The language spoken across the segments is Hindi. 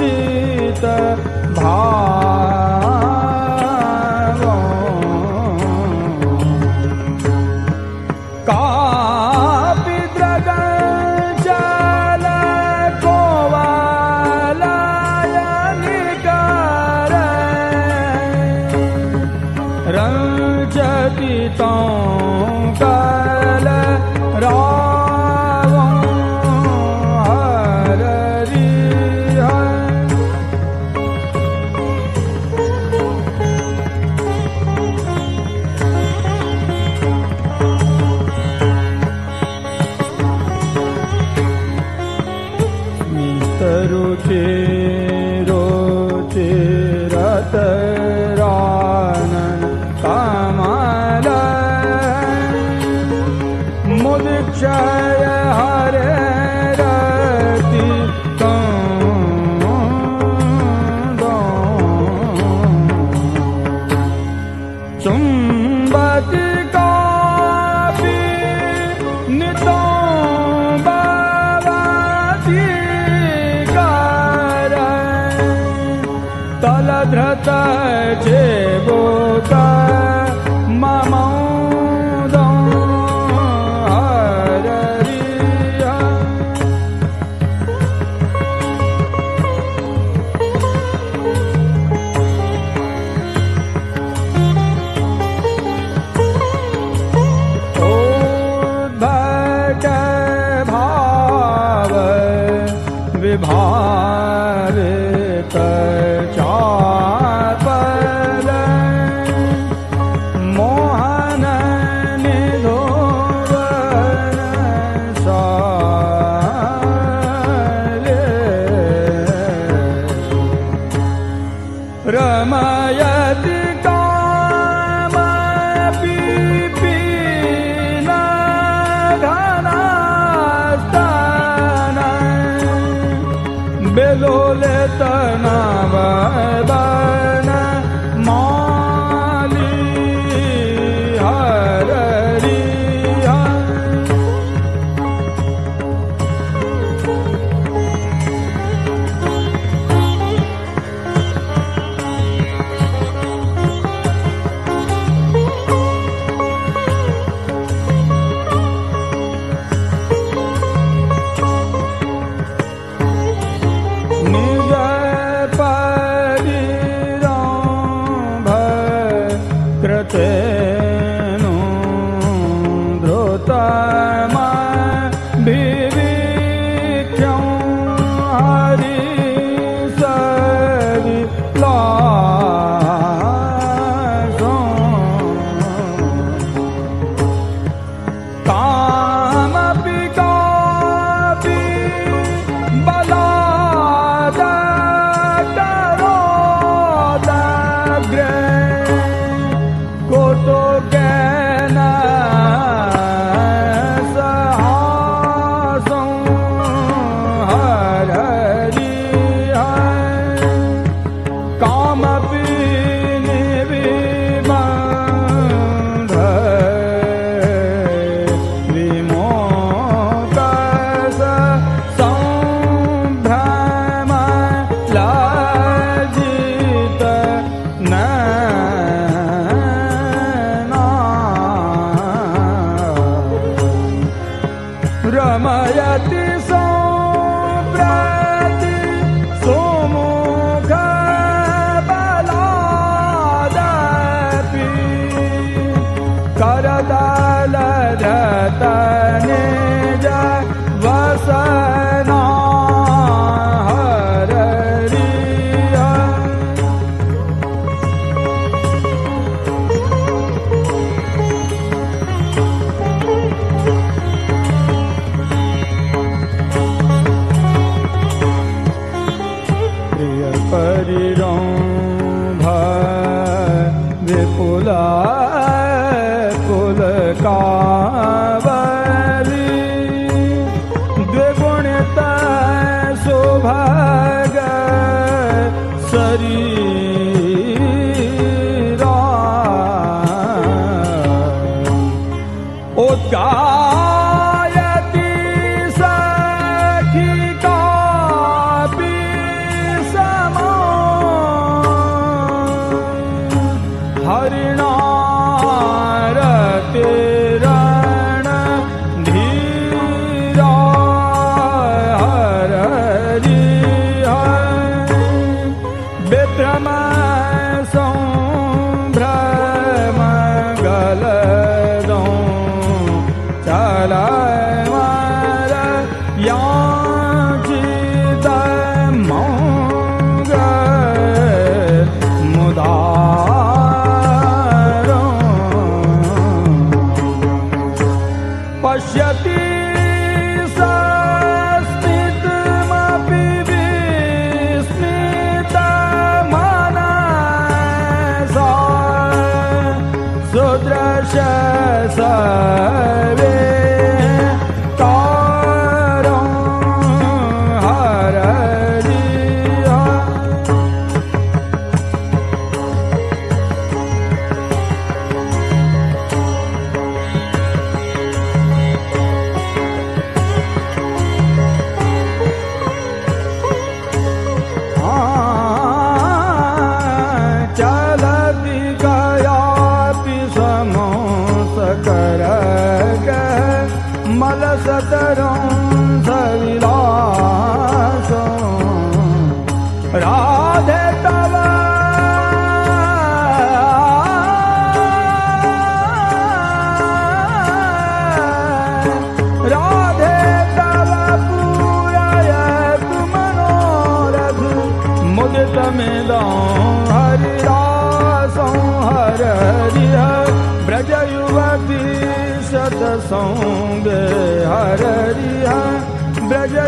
ीत भा भारत Chala.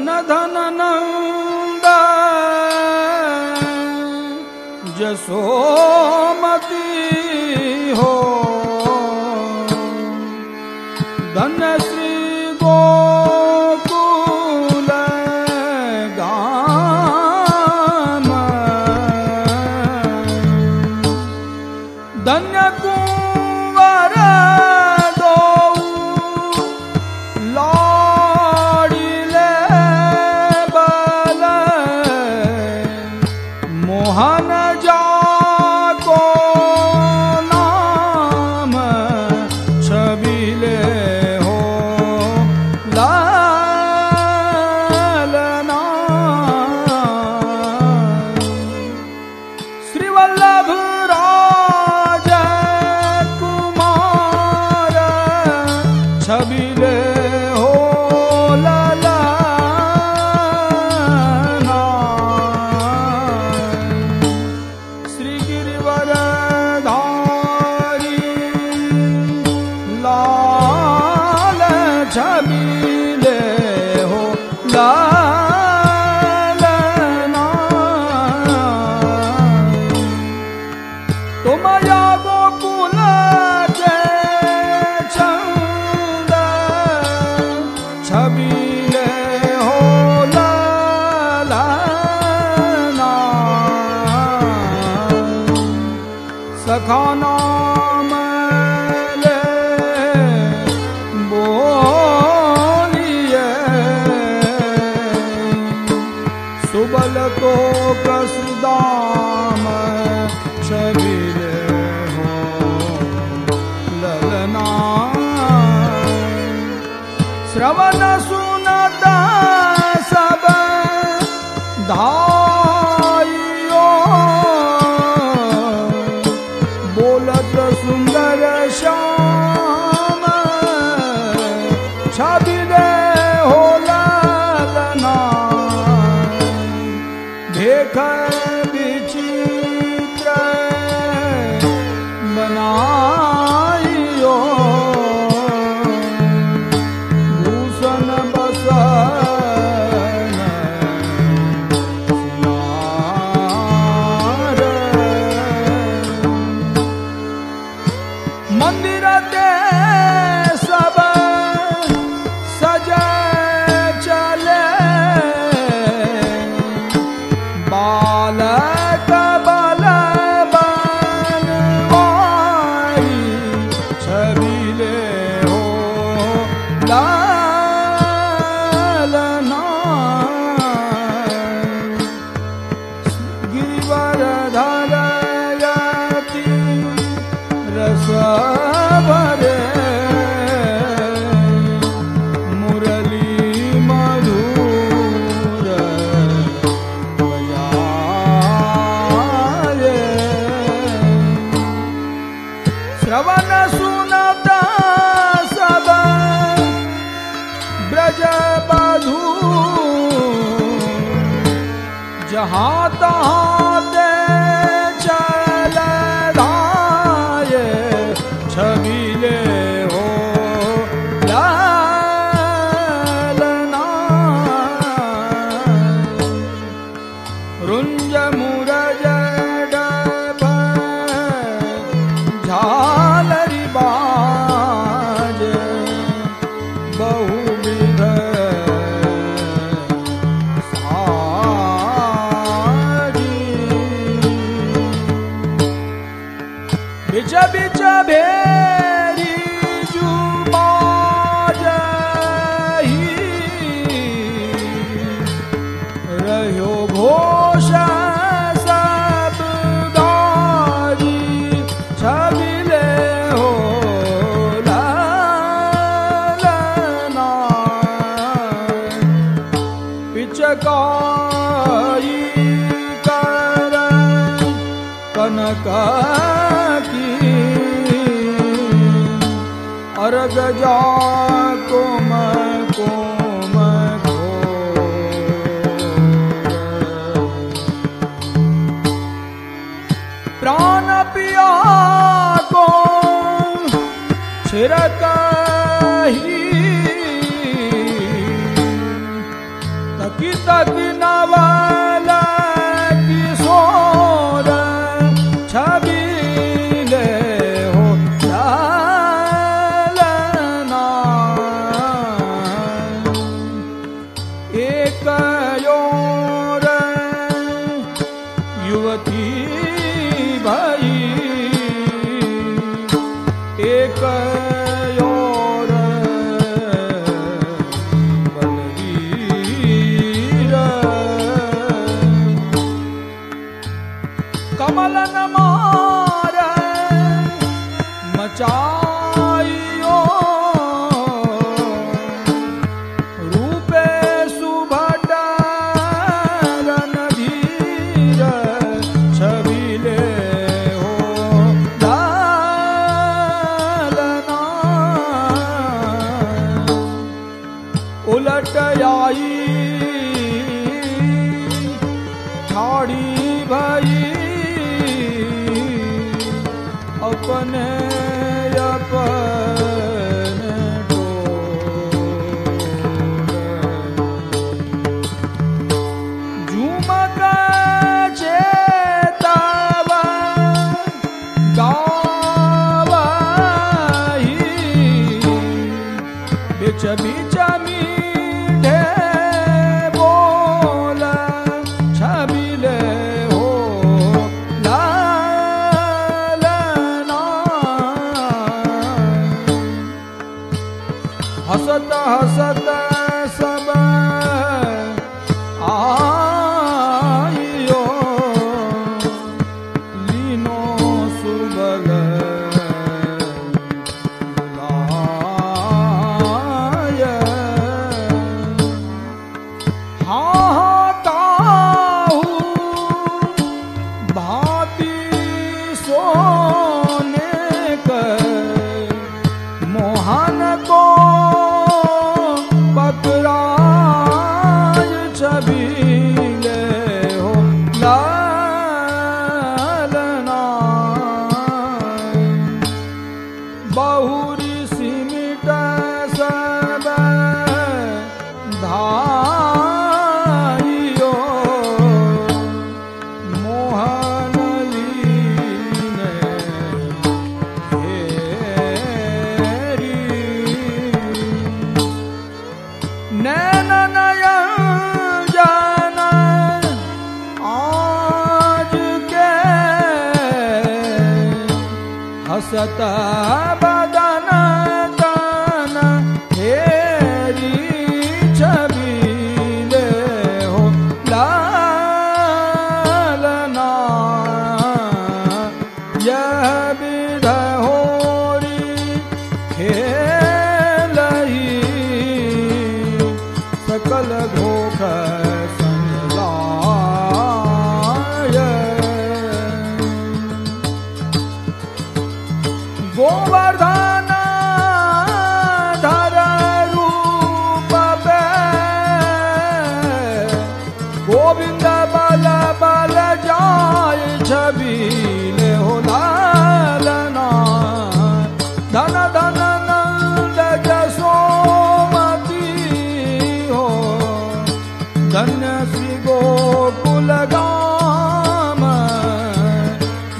धन धन नंद जसोमती हो। Abi your heart. की अर्घ जा अपने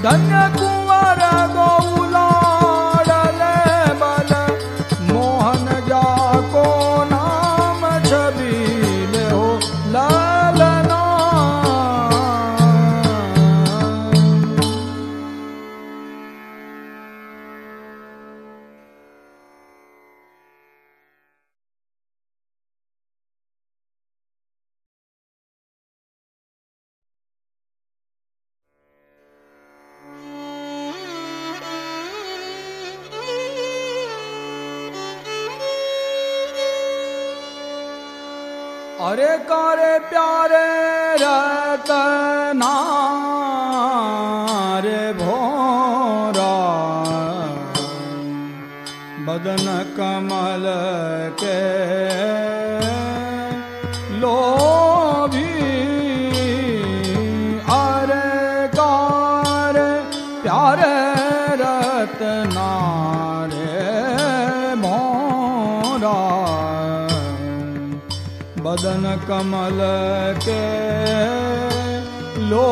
धन्य कुंवर गो कमल के लोभी अरे कार प्यारे रतना रे मोरा बदन कमल के लो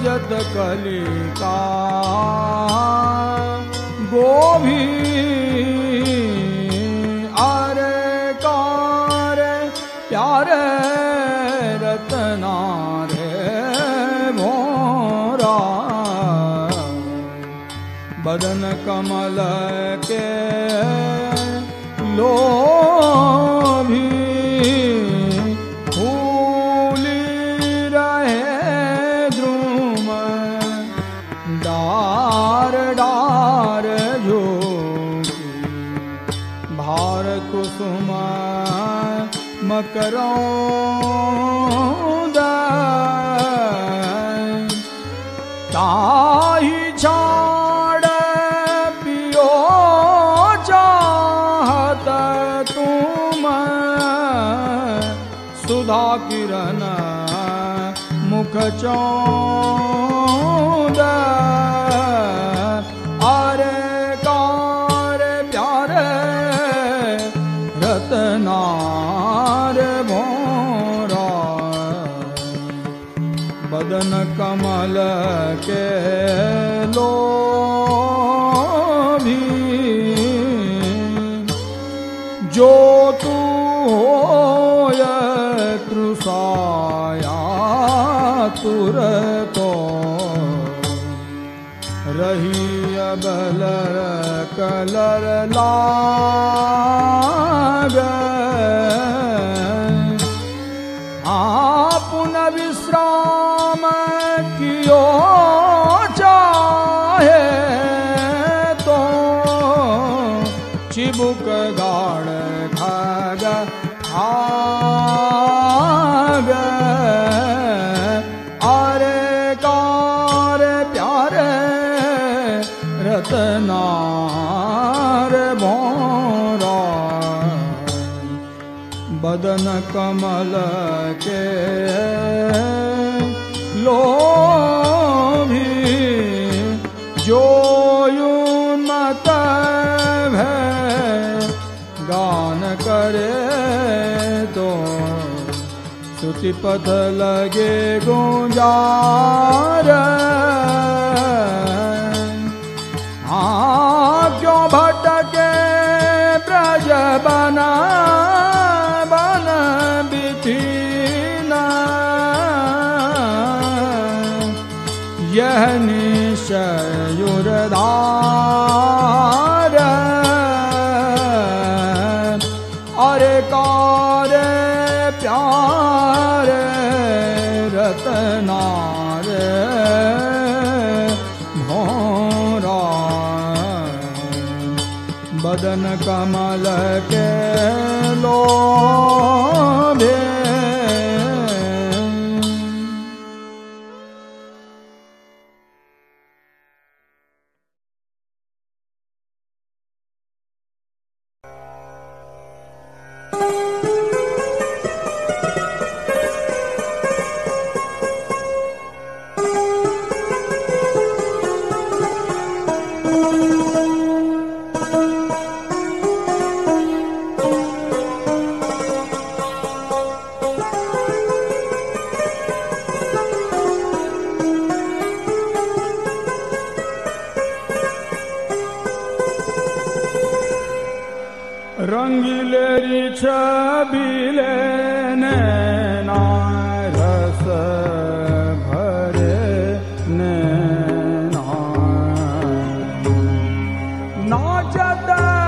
उपजत कलिका। गोभी अरे कार प्यारे रतना रे भोरा बदन कमल के मकरौद ताही छाड़ पियो चाहत तुम सुधा किरण मुख चौद असुर को रही अबलर कलर ला कमल के लो भी जो मत गान करे तो श्रुति पथ लगे गुंजार। हाँ क्यों भटके ब्रज बन। निशयुरधार अरे कार प्यार रतनार भोरा बदन कमल के लोभे Father.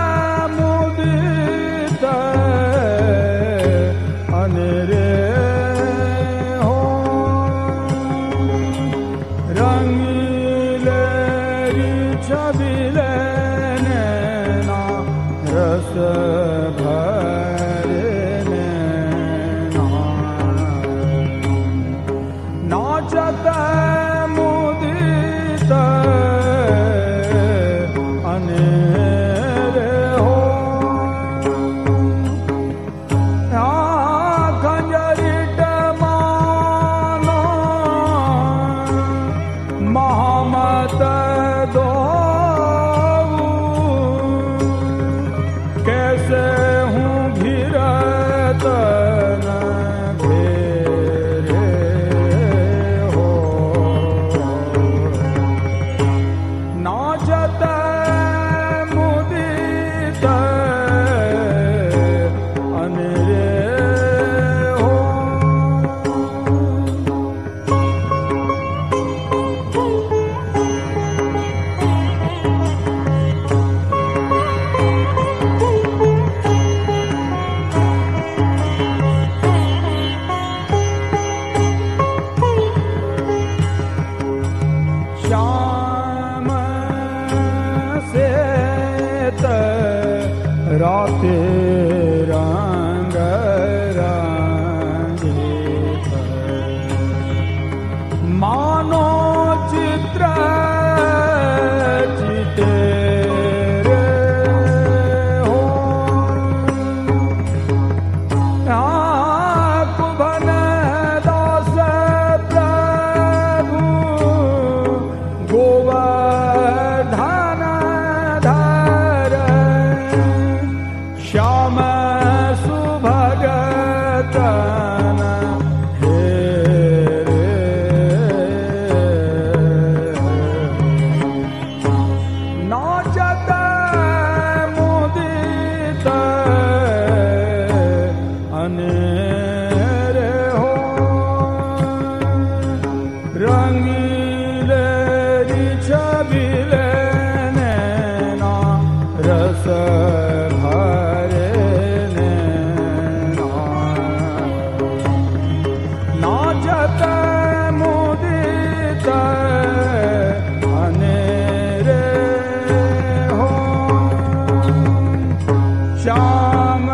श्याम